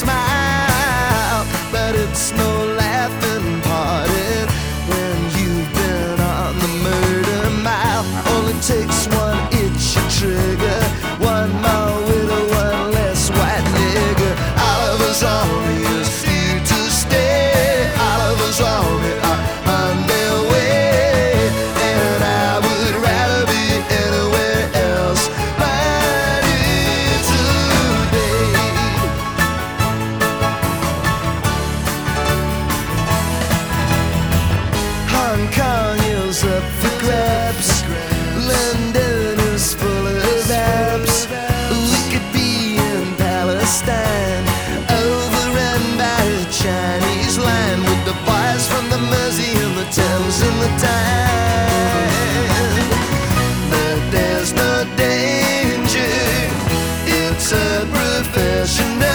smile, but it's no laughing party when you've been on the murder mile. Only take she never